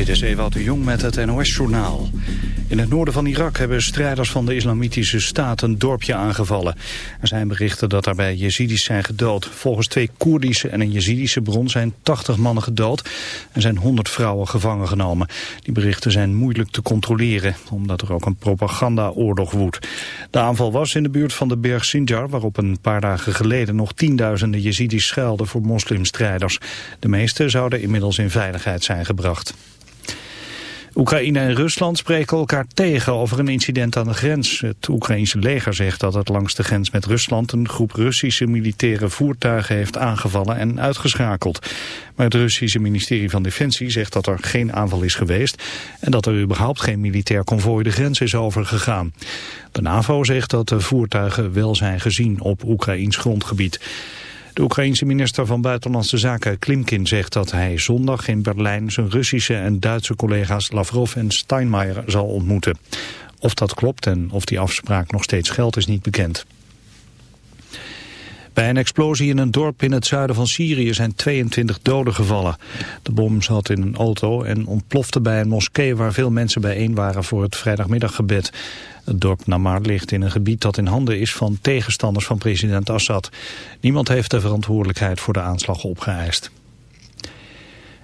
Dit is Ewout de Jong met het NOS-journaal. In het noorden van Irak hebben strijders van de islamitische staat een dorpje aangevallen. Er zijn berichten dat daarbij Jezidis zijn gedood. Volgens twee Koerdische en een Jezidische bron zijn 80 mannen gedood en zijn 100 vrouwen gevangen genomen. Die berichten zijn moeilijk te controleren, omdat er ook een propagandaoorlog woedt. De aanval was in de buurt van de berg Sinjar, waarop een paar dagen geleden nog tienduizenden Jezidis schuilden voor moslimstrijders. De meeste zouden inmiddels in veiligheid zijn gebracht. Oekraïne en Rusland spreken elkaar tegen over een incident aan de grens. Het Oekraïense leger zegt dat het langs de grens met Rusland een groep Russische militaire voertuigen heeft aangevallen en uitgeschakeld. Maar het Russische ministerie van Defensie zegt dat er geen aanval is geweest en dat er überhaupt geen militair konvooi de grens is overgegaan. De NAVO zegt dat de voertuigen wel zijn gezien op Oekraïns grondgebied. De Oekraïense minister van Buitenlandse Zaken Klimkin zegt dat hij zondag in Berlijn zijn Russische en Duitse collega's Lavrov en Steinmeier zal ontmoeten. Of dat klopt en of die afspraak nog steeds geldt is niet bekend. Bij een explosie in een dorp in het zuiden van Syrië zijn 22 doden gevallen. De bom zat in een auto en ontplofte bij een moskee waar veel mensen bijeen waren voor het vrijdagmiddaggebed. Het dorp Namar ligt in een gebied dat in handen is van tegenstanders van president Assad. Niemand heeft de verantwoordelijkheid voor de aanslag opgeëist.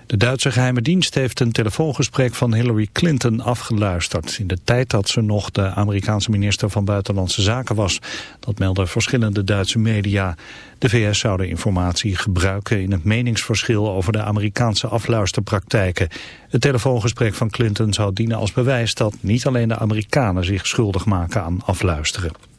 De Duitse geheime dienst heeft een telefoongesprek van Hillary Clinton afgeluisterd... in de tijd dat ze nog de Amerikaanse minister van Buitenlandse Zaken was. Dat melden verschillende Duitse media. De VS zou de informatie gebruiken in het meningsverschil over de Amerikaanse afluisterpraktijken. Het telefoongesprek van Clinton zou dienen als bewijs dat niet alleen de Amerikanen zich schuldig maken aan afluisteren.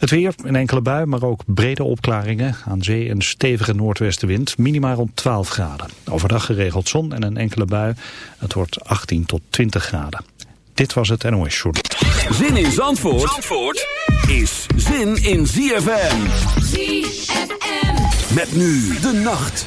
Het weer, een enkele bui, maar ook brede opklaringen. Aan zee een stevige noordwestenwind, minimaal rond 12 graden. Overdag geregeld zon en een enkele bui. Het wordt 18 tot 20 graden. Dit was het NOS Short. Zin in Zandvoort, Zandvoort is zin in ZFM. ZFM. Met nu de nacht.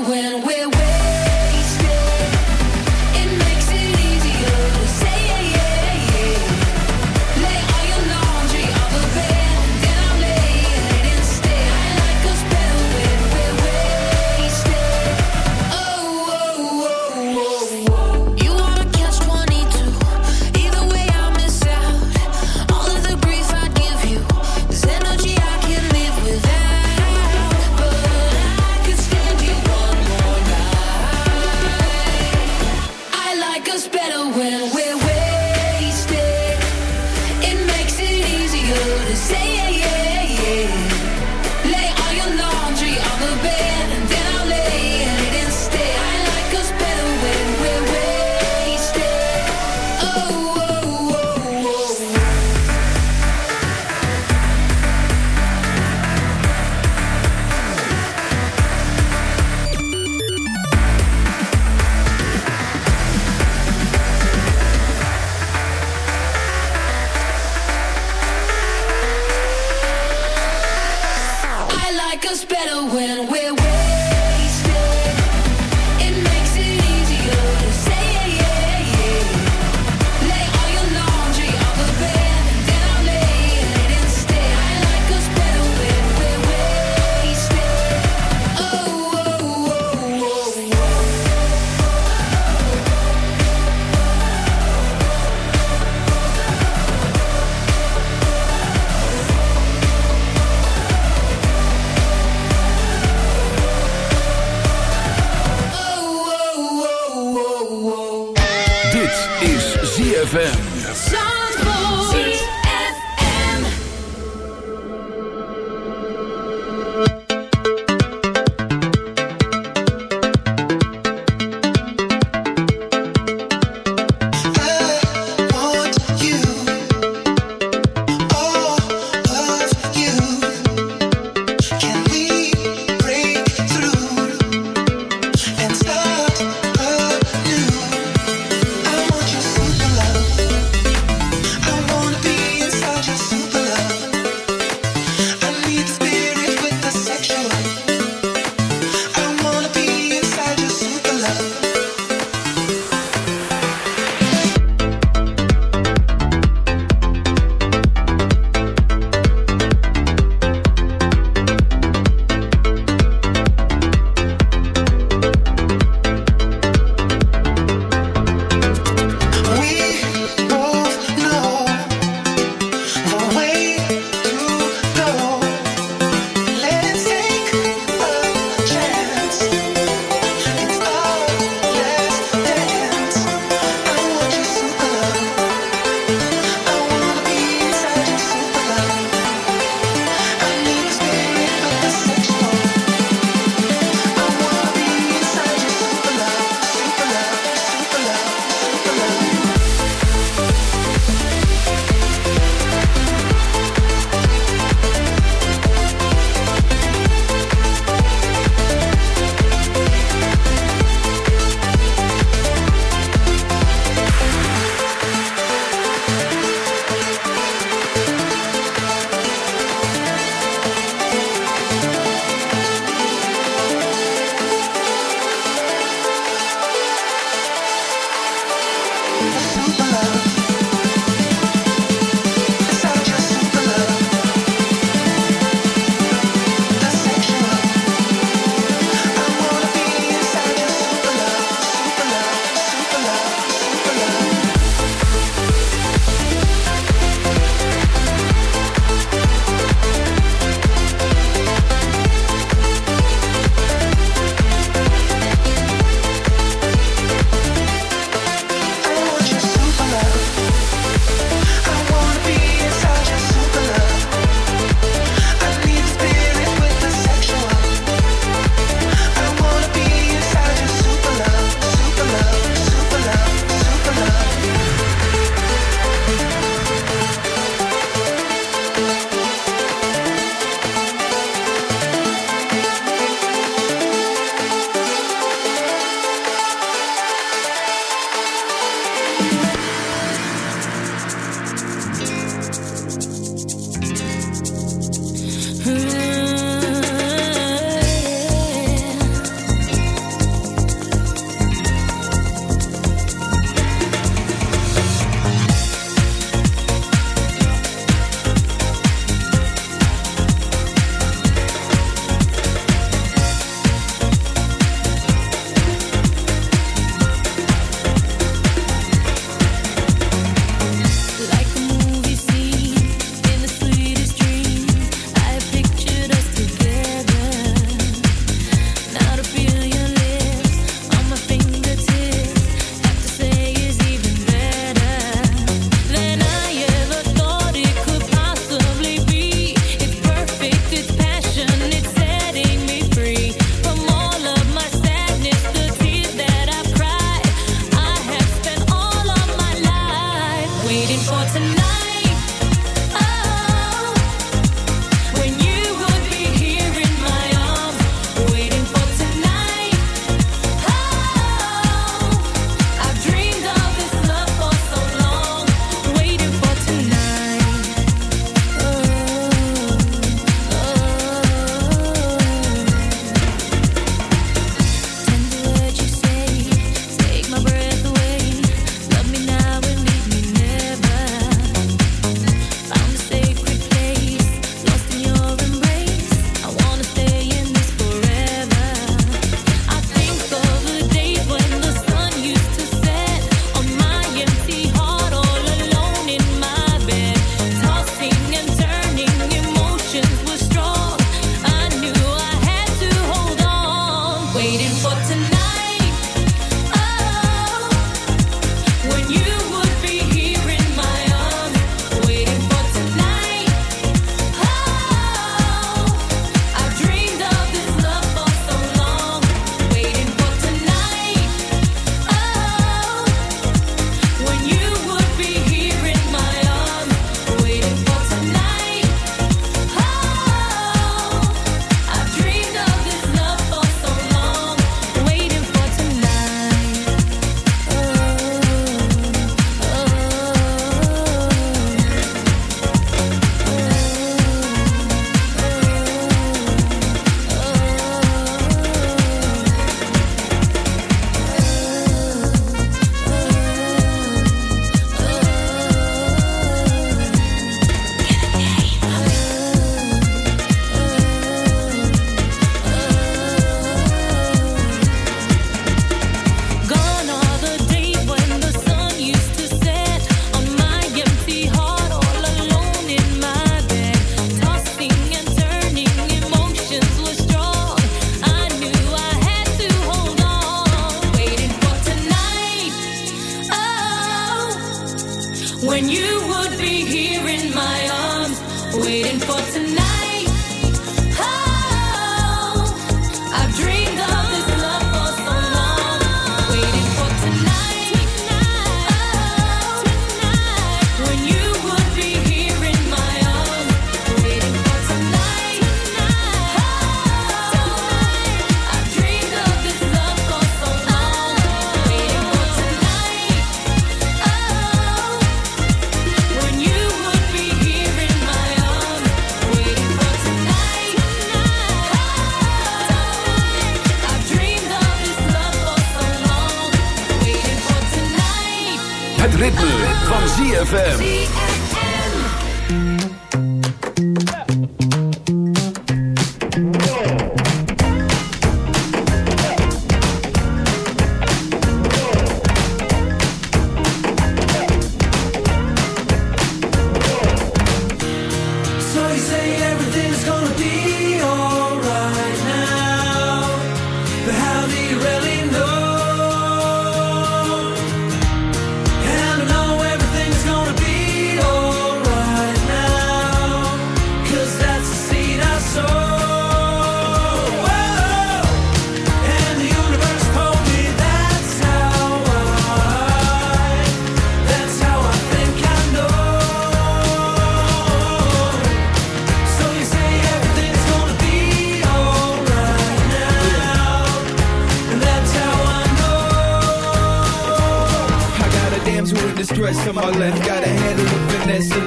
when we're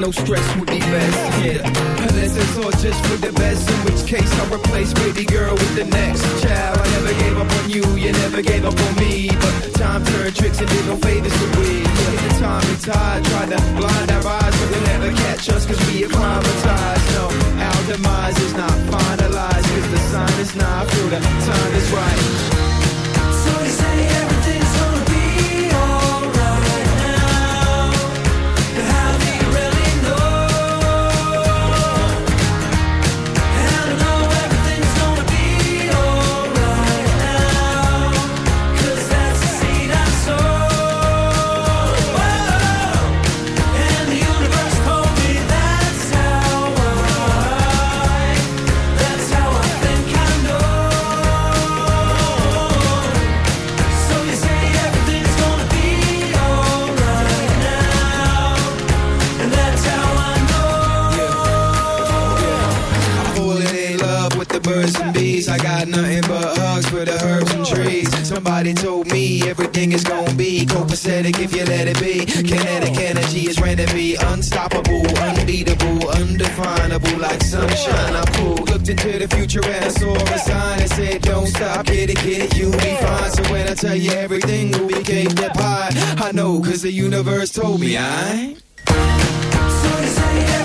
no stress would be best. Yeah, unless it's all just for the best, in which case I'll replace baby girl with the next child. I never gave up on you, you never gave up on me, but time turned tricks and did no favors to we. Look at the time and tide, try to blind our eyes, but they'll never catch us 'cause we your I a sign that said don't stop, get it, get it, you'll be fine. So when I tell you everything will be cake that pie, I know cause the universe told me I. So say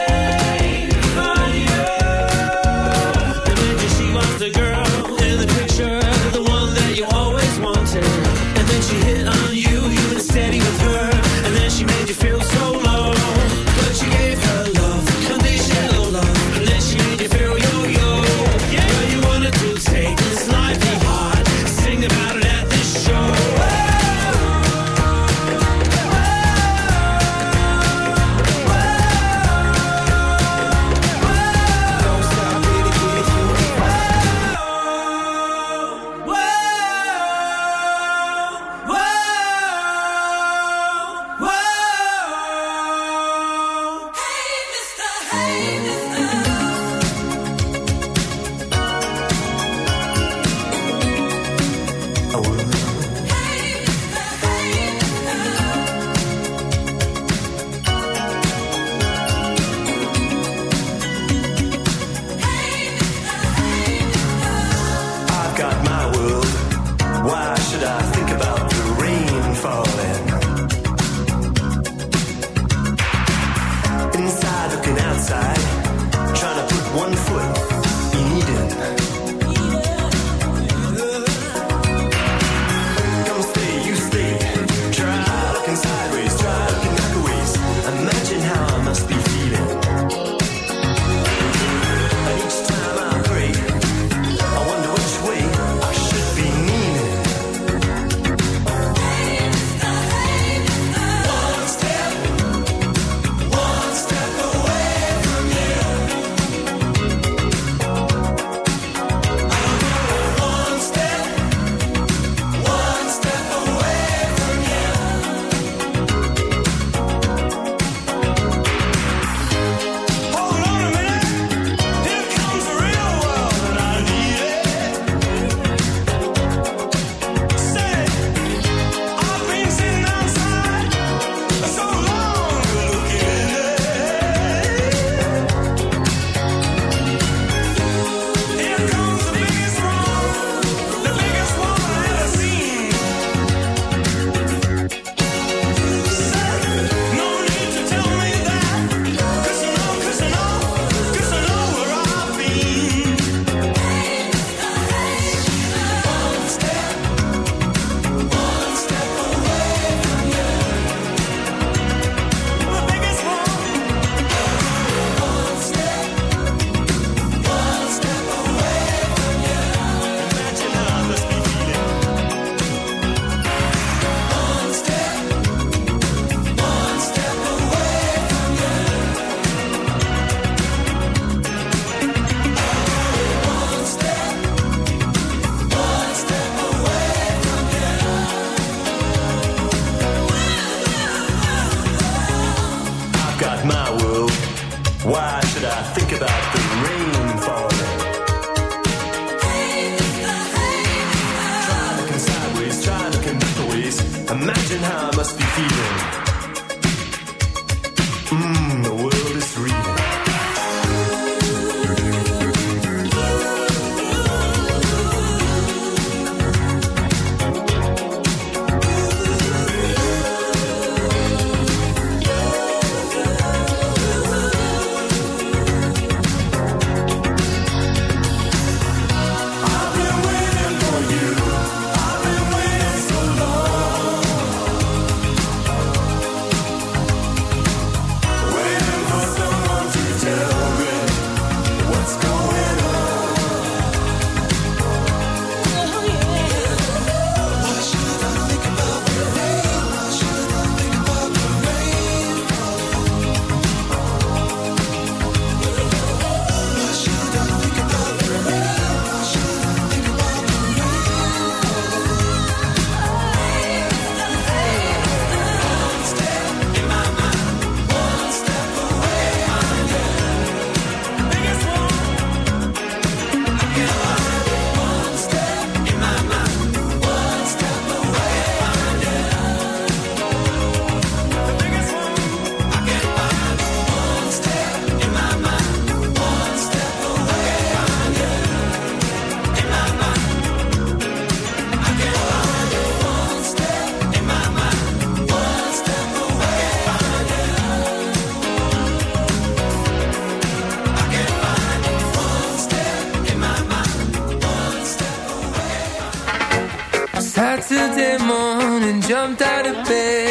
baby